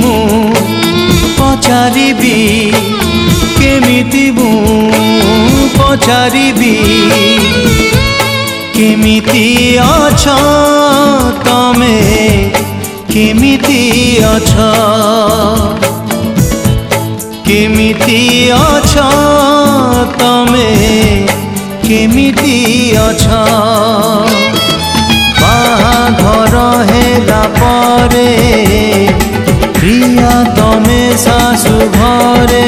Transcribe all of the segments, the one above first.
ମୁଁ ପଚାରିବି କେମିତି ମୁଁ ପଚାରିବି କେମିତି ଅଛ ତମେ କେମିତି ଅଛ କେମିତି ଅଛ ତମେ କେମିତି ଅଛ ବାହାଘର ହେଲା ପରେ ପ୍ରିୟା ତମେ ଶାଶୁ ଘରେ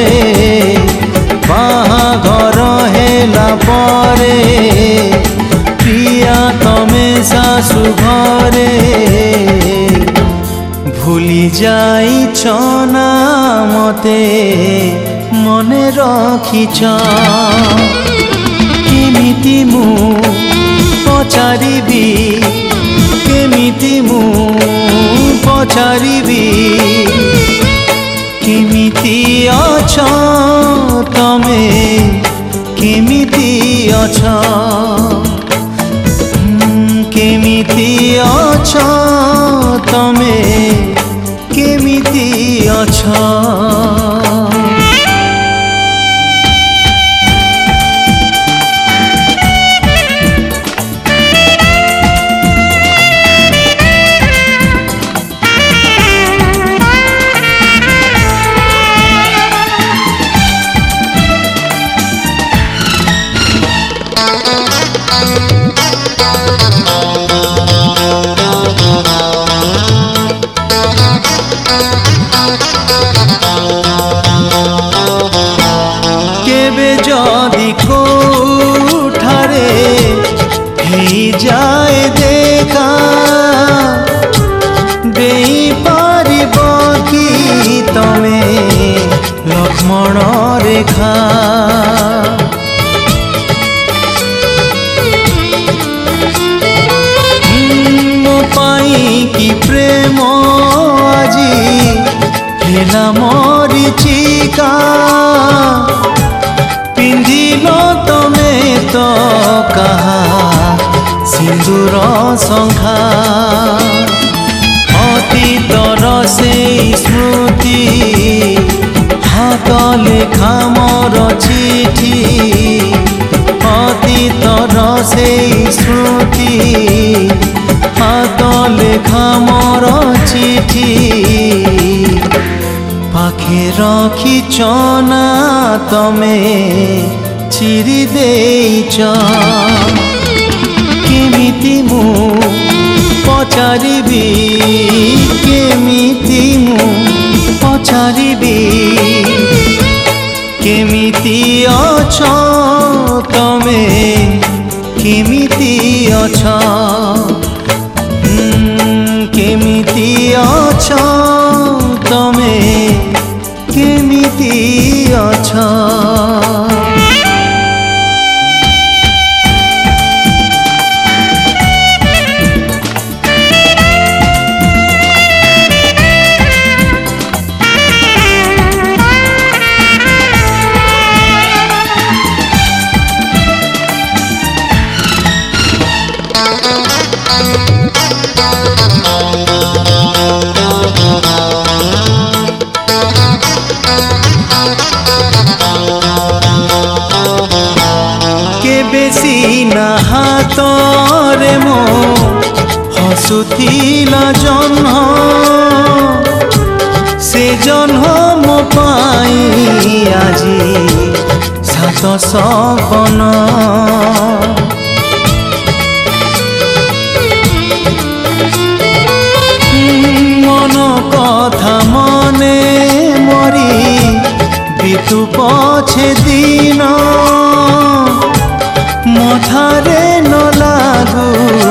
ବାହାଘର ହେଲା ପରେ ପ୍ରିୟା ତମେ ଶାଶୁ ଘରେ ভুলি যাইছ না মতে মনে রখিছ কেমিতি মু পচারিবি କେମିତି ମୁଁ ପଚାରିବି କେମିତି ଅଛ ତମେ କେମିତି ଅଛ କେମିତି ଅଛ ତମେ କେମିତି ଅଛ কেবে যদি কোঠারে হেই যায় দেখা দেই পারিব কি তমে লক্ষ্মণ রেখা। ପ୍ରେମ ଆଜି ହେଲା ମରିଚିକା ପିନ୍ଧିଲ ତମେ ତ କାହା ସିନ୍ଦୁର ଶଙ୍ଖା ଅତୀତର ସେଇ ସ୍ମୃତି ହାତ ଲେଖା ମୋର ଚିଠି ଅତୀତର ସେଇ ସ୍ମୃତି ହାତ ଲେଖା রখিছ না তমে চিরি দেইছ কেমিতি মু পচারিবি, কেমিতি মু পচারিবি। কেমিতি অছ তমে কেমিতি 멈춰 হসুথিলা জহ্ন সে জহ্ন পাই আজি সাত সপন মন কথা মনে মরি বিতু পছে দিন। মথারে ন লাগু তুম কলঙ্ক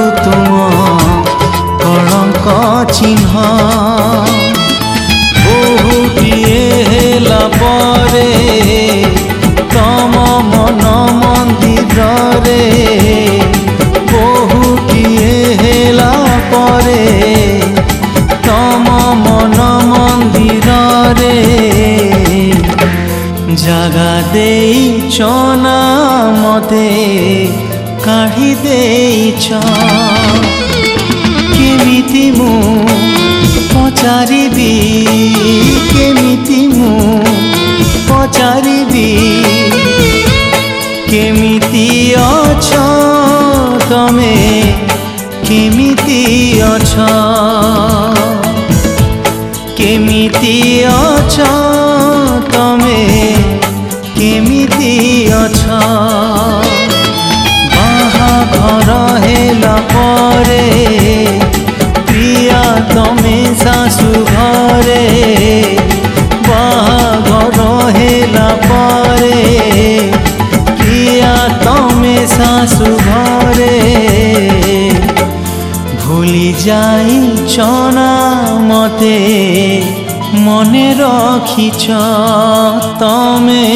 চিহ্ন। বহুটিয়ে হেলা পরে তম মন মন্দিরে বহুটিয়ে হেলা পরে তম মন মন্দিরে জাগা দেই চনা মতে কাঢ়ি দেইছ। କେମିତି ମୁଁ ପଚାରିବି କେମିତି ମୁଁ ପଚାରିବି କେମିତି ଅଛ ତମେ କେମିତି ଅଛ କେମିତି ଅଛ বাসু ভরে ভুলি যাই চনা মতে মনে রখিছ তমে।